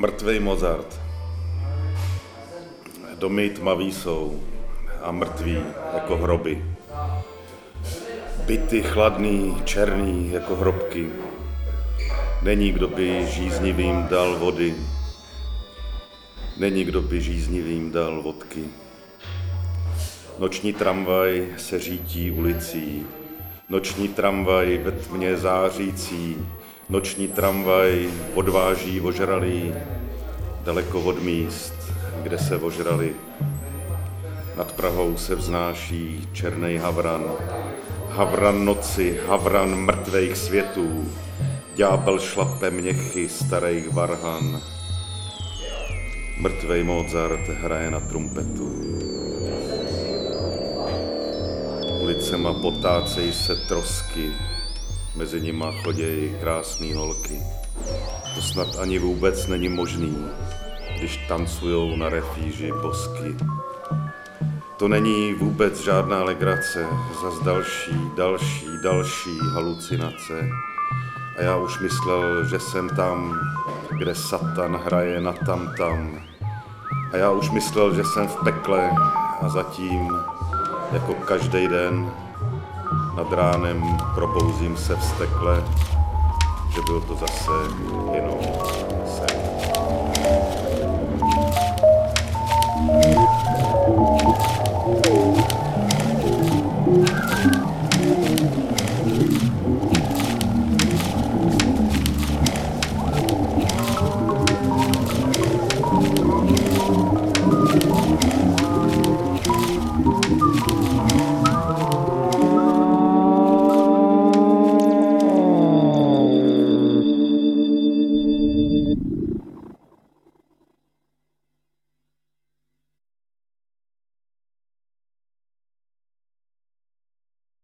Mrtvej Mozart. Domy tmavý jsou a mrtví jako hroby. Byty chladný, černý jako hrobky. Není, kdo by žíznivým dal vody. Není, kdo by žíznivým dal vodky. Noční tramvaj se řítí ulicí. Noční tramvaj ve tmě zářící. Noční tramvaj odváží ožralý daleko od míst, kde se ožrali. Nad Prahou se vznáší černý havran, havran noci, havran mrtvých světů, ďábel šlape měchy starých varhan. Mrtvej Mozart hraje na trumpetu. Ulicema potácej se trosky, mezi nima chodějí krásné holky. To snad ani vůbec není možný, když tancujou na refíži bosky. To není vůbec žádná legrace, zas další, další, další halucinace. A já už myslel, že jsem tam, kde Satan hraje na tam tam. A já už myslel, že jsem v pekle a zatím, jako každý den, nad ránem probouzím se vstekle, že byl to zase jenom sen.